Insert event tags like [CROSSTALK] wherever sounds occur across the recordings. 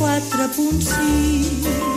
4.6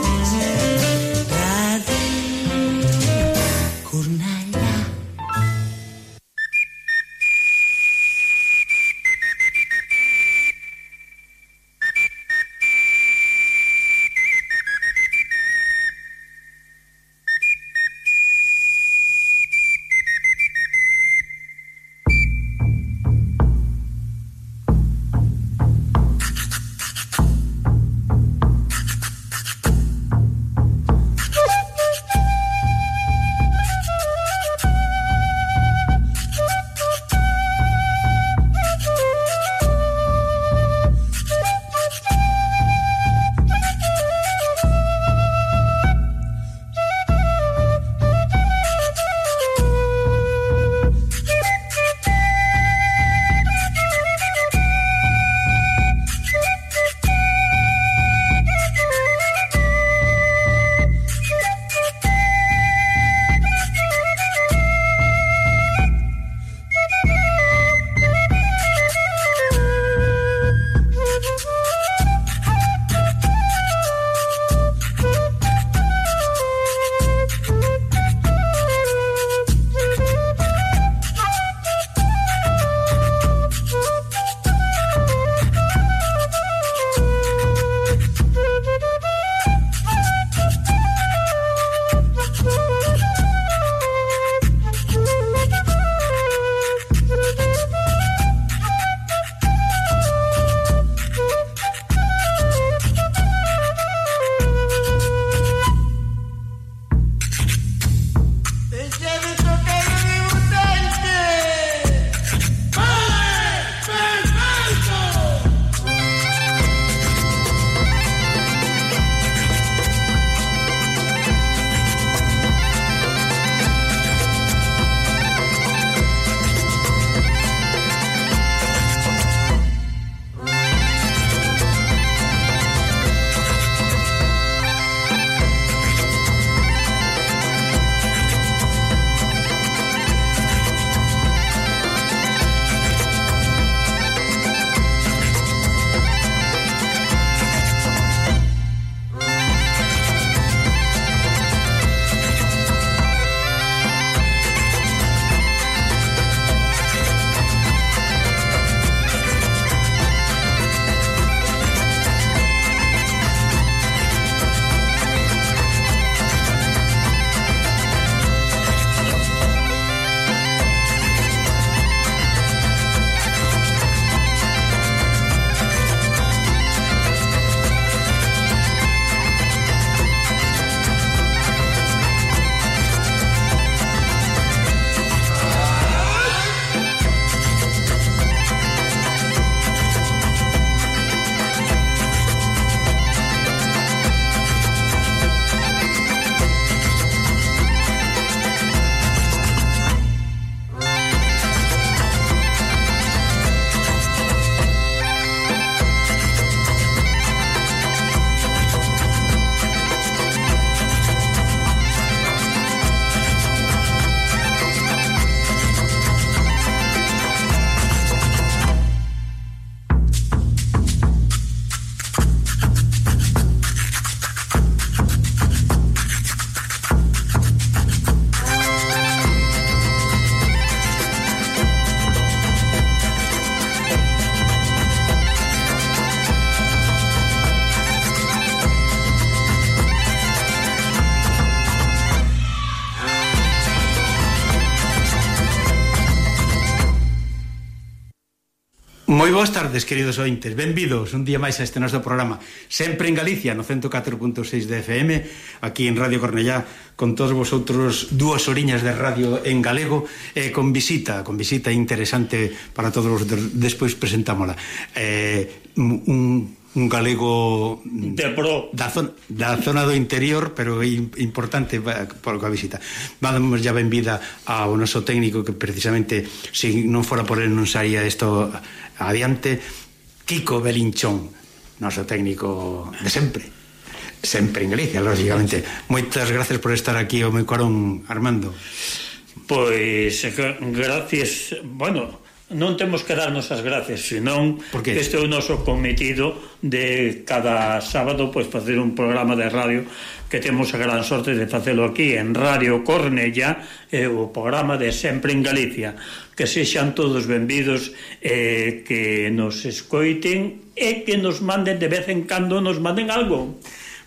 Moi boas tardes, queridos ointes. Benvidos un día máis a este noso programa. Sempre en Galicia, no 104.6 de FM, aquí en Radio Cornellá, con todos vosotros dúas oriñas de radio en galego, eh, con visita, con visita interesante para todos os... Despois presentámola. Eh, un un galego de pro. Da, zona, da zona do interior, pero é importante por a visita. Vamos ya ben vida ao noso técnico que precisamente se non fora por el non saía isto adiante Kiko Belinchón, noso técnico de sempre. Sempre en Galicia, lógicamente. Moitas gracias por estar aquí o meu corón Armando. Pois, eh, gracias. Bueno, non temos que darnos as gracias, senón que este é o noso cometido de cada sábado pois facer un programa de radio que temos a gran sorte de facelo aquí en Radio Cornella, eh, o programa de Sempre en Galicia. Que sexan todos benvidos eh, que nos escoiten e que nos manden de vez en cando nos manden algo.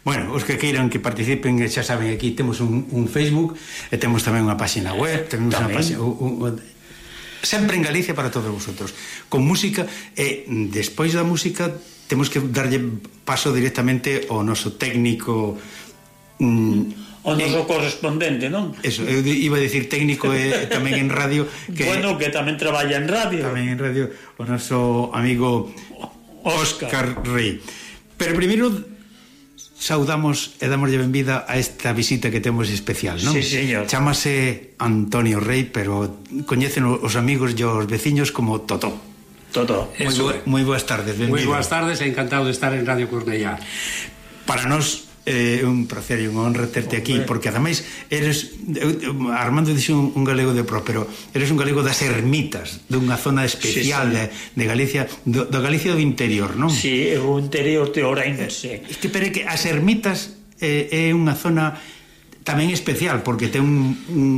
Bueno, os que queiran que participen, xa saben, aquí temos un, un Facebook e temos tamén unha páxina web, temos unha páxina, un, un, sempre en Galicia para todos vosotros con música e despois da música temos que darlle paso directamente ao noso técnico mm, O noso correspondente, non? Eso, eu iba a dicir técnico e tamén en radio [LAUGHS] que Bueno, que tamén traballa en radio. Tamén en radio o noso amigo Óscar Rey. Pero primeiro saudamos e damoslle benvida a esta visita que temos especial, non? Sí, señor. Chámase Antonio Rey, pero coñecen os amigos e os veciños como Totó. Totó. Moi, bo, moi boas tardes, benvido. Moi boas tardes, encantado de estar en Radio Cornellá. Para nós Eh, é eh, un placer e unha honra terte aquí porque ademais eres Armando dixo un, un galego de pro pero eres un galego das ermitas dunha zona especial sí, sí. De, de Galicia do, do Galicia do interior, non? Si, sí, o interior de Ourense eh, que, pero que as ermitas eh, é unha zona tamén especial porque ten un, un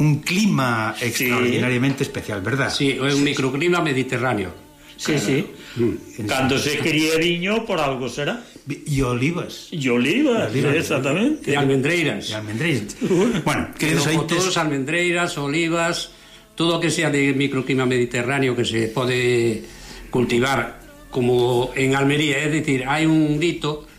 un clima extraordinariamente sí. especial, verdad? Sí, é un microclima mediterráneo. Sí, claro. sí. Mm. Cando se cría viño, por algo será. E olivas. E olivas, olivas exactamente. E almendreiras. E almendreiras. bueno, queridos ointes... Todos almendreiras, olivas, todo o que sea de microclima mediterráneo que se pode cultivar como en Almería, é dicir, hai un dito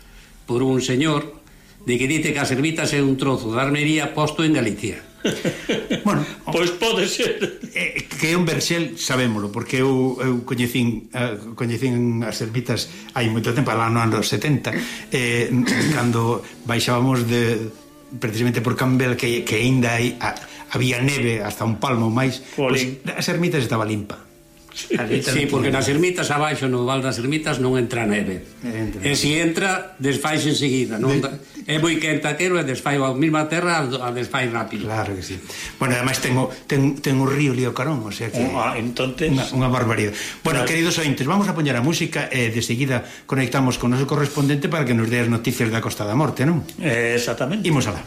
por un señor de que dite que as ermitas é un trozo de Almería posto en Galicia. [LAUGHS] bueno, pois pode ser. Eh, que é un verxel, sabémolo, porque eu, eu coñecín, uh, coñecín as ermitas hai moito tempo, lá no ano 70, eh, cando baixábamos de precisamente por Campbell que, que ainda hai, a, había neve hasta un palmo máis, pois, pues, as ermitas estaba limpa Sí, porque nas ermitas abaixo, no Val das Ermitas non entra neve. Entra. E se entra, desfai enseguida, non? De... É moi quentaquero e desfai a mesma terra, a desfai rápido. Claro que sí. Bueno, además tengo ten, ten o río Liocarón, o sea que ah, entonces unha, unha barbaridade. Bueno, claro. queridos ointes, vamos a poñer a música e de seguida conectamos con o noso correspondente para que nos dé as noticias da Costa da Morte, non? Eh, exactamente. Imos alá.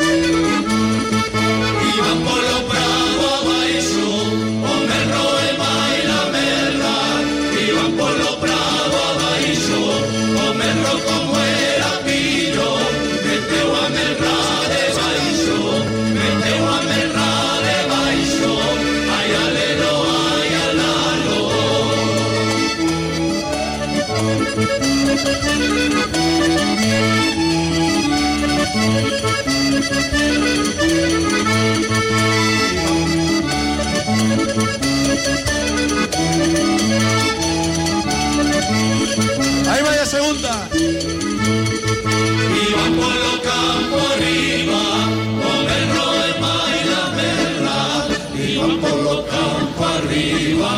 Thank onda.